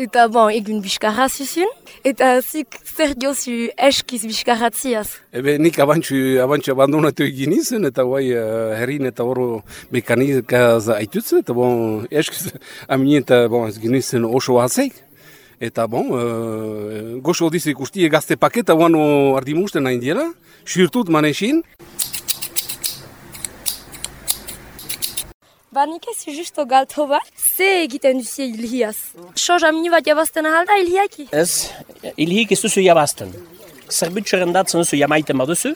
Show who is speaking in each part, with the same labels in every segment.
Speaker 1: Eta bon, egun biskarra zuzun, eta zik zer jozu eskiz biskarratziaz?
Speaker 2: Ebe nik abantxu, abantxu abandonatu egin izan, eta guai uh, herrin eta horo mekanika zaitutze, eta bon, eskiz amini eta bon, ez gini izan oso hazeik. Eta bon, uh, goxo dizik ustie gazte paketa guano ardimusten nahi diela, xurtut manesin.
Speaker 1: Ba nik ez justo galto bat, ze egiten duzie ilhiaz? Soz amini bat jabazten ahalda ilhiaki?
Speaker 3: Ez, ilhik ez duzu jabazten. Zerbitxeren datzen duzu jamaiten baduzu,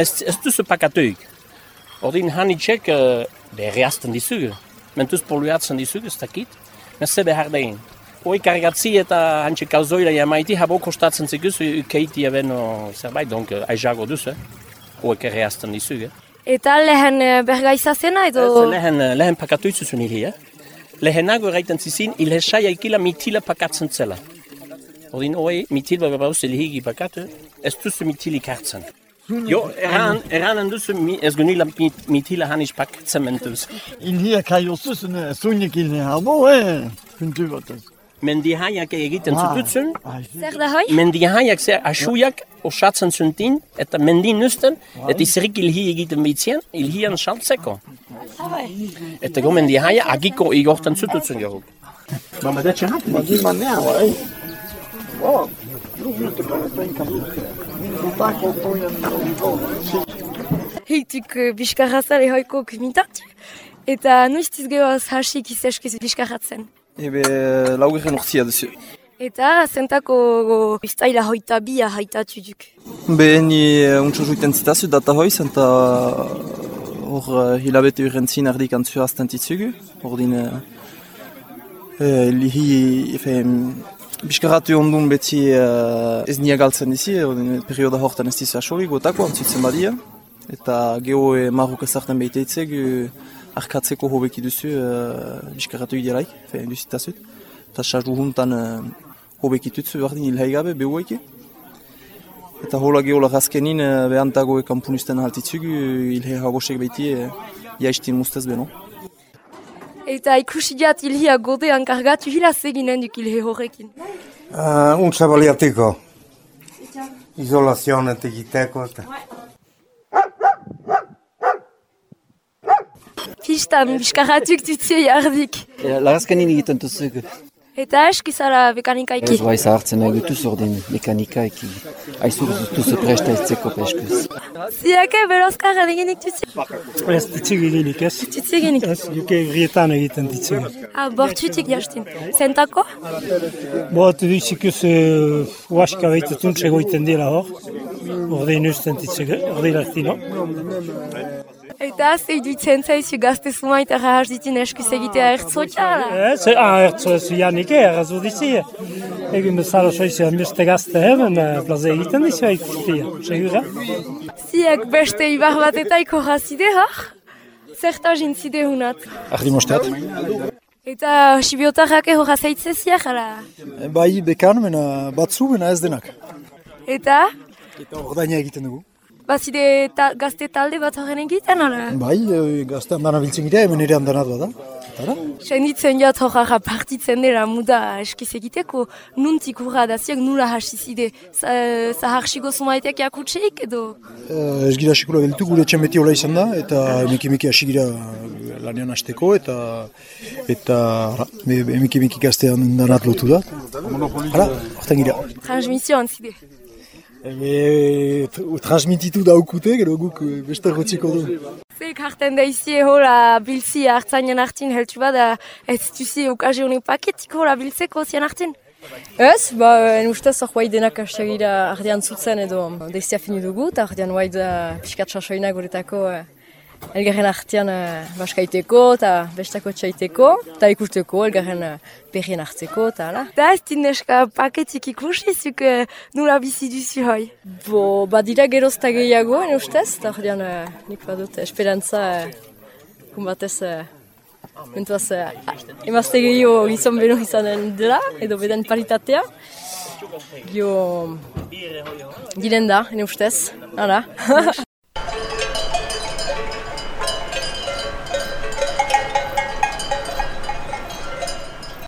Speaker 3: ez, ez duzu pakatuik. Ordin hanitxek uh, berreazten dizugu. Mentuz poluatzen dizugu, ez dakit. Mese behar dain. Hoi kargatzi eta hantxe kauzoira jamaiti, habo kostatzen ziguzu keiti ebeno zerbait, donk aizago duzu. Hoi karreazten dizugu.
Speaker 1: Eta lehen eh, bergaiza zena edo...
Speaker 3: Ez, lehen, lehen pakatu izuzun hili, eh? Lehenago erraiten zizin, ilhesai aikila mitila pakatzen zela. Odin, oi, mitil bat bauz elhigi pakatu, ez duzu mitilik hartzen. Jo, erran, erran duzu mi, ez gunila mitila hanis pakatzen mentuz.
Speaker 4: Ilhia kai osuzun, zunik ilhia habo, eh? Kuntu bat ez.
Speaker 3: Mendihaiak egiten zututzen,
Speaker 1: Zer da hoi?
Speaker 3: mendihaiak zer asuiak osatzen zuntin, eta mendin nuzten, eta izrik ilhi egiten bitzien, ilhian saltzeko. Eta go mendihaia agiko igortan zututzen gero.
Speaker 4: Madi manea, bai. Wow.
Speaker 1: Heituk uh, biskarrazale hoiko kumitatu. Eta nuiztiz gehoaz hasik izeskiz biskarratzen.
Speaker 5: Ebe laugarren urtzia duzu.
Speaker 1: Eta zentako biztaila hoita bia haitatu duk.
Speaker 5: Be ni untso juiten zitazu data hoiz eta hor uh, hilabete urrentzin erdik antzu azten titzugu. Hor din uh, uh, lihi efe biskaratu ondun beti uh, ez nia galtzen dizi, perioda hortan ez dizu asoli gotako antzutzen badia. Eta geho e, marruk ezarten behiteitzeg arkatzeko hobeki duzu uh, biskaratu idelaik, efe duzitazut. Eta sartu juntan uh, hobekitutzu berdin hilhai gabe behuaike. Eta hola gehola razkenin uh, behantago kampunisten haltitzugu hilhai hagosek behiti uh, jaistin mustez beno.
Speaker 1: Eta ikusi jat ilhia godean kargatu hila zeginen duk ilhe horrekin.
Speaker 6: Uh, untsa baliatiko. Izolazioan egiteko. eta-
Speaker 1: Pistan biskarratuk tutzie jardik.
Speaker 7: Larazkanin egiten duzugu.
Speaker 1: Eta eskizara mekanikaiki.
Speaker 7: Ez bai zahartzen nahi dutuz ordin mekanikaiki. Aizu duzu presta eztzeko peskuz.
Speaker 1: Ziake berozkar edegenik tutzie.
Speaker 8: Ez ditzig eginik, ez?
Speaker 1: Tutzie genik.
Speaker 8: Ez, juke grietan egiten ditzig.
Speaker 1: Ah, bortutik jastin. Zentako?
Speaker 8: Bo, tu ditzik ez huaska behitetuntz egoiten dira hor. Ordein usten ditzig, ordein artino.
Speaker 1: Eta zei duitzen zaizu gazte zumait errahaz ditin eskuz egitea ertzotxara.
Speaker 8: Ez, ah, ertzo ez janik errazu dizi. Egin bezala soizioan beste gazte hemen, plaze egiten dizu ikustia. Segura?
Speaker 1: Ziek beste ibar bat eta ikorrazide hor? Zerta jintzide hunat.
Speaker 9: Ardi mostat.
Speaker 1: Eta sibiotarrak horra zaitze ziak, ala?
Speaker 9: Bai, bekan, mena batzu, mena ez denak.
Speaker 1: Eta?
Speaker 9: Eta ordaina egiten dugu.
Speaker 1: Bazide ta, gazte talde bat horren egiten, ala?
Speaker 9: Bai, e, gaztean dana biltzen gira, hemen ere handanat bada. Eta
Speaker 1: Senditzen jat horra partitzen dela muda eskiz egiteko, nuntik urra da ziak nula hasizide. Zaharxiko zumaitek jakutseik edo?
Speaker 9: e, ez gira sekula gelditu, gure etxen beti hola izan da, eta emeki emeki hasi gira lanean hasteko, eta eta ara, emeki emeki gaztean danat lotu da. Hala, hortan gira.
Speaker 1: Transmisio antzide.
Speaker 9: Ebe, t- transmititu daukute, gero guk e, beste rotziko du.
Speaker 1: Zeik hartzen da izi hola biltzi hartzainen hartin heltu bada ez duzi okazionik paketik hola biltzeko zian hartin.
Speaker 10: Ez, ba, en ustez hor guai denak hastiagira ardian zutzen edo deizia fini dugu, eta ardian guai da piskat sasoina guretako eh, elgarren artean eh, baskaiteko eta bestako txaiteko, eta ikusteko elgarren eh, berrien hartzeko, eta ala.
Speaker 1: Da ez dineska paketik ikusi zuk eh, nula bizi duzu hoi.
Speaker 10: Bo, badira gerozta gehiago, en ustez, eta ardian eh, nik badut esperantza kun batez eh, mentuaz eh, emazte gehiago gizon beno izanen dela, edo beden paritatea. Gio, diren da, en ustez, hala.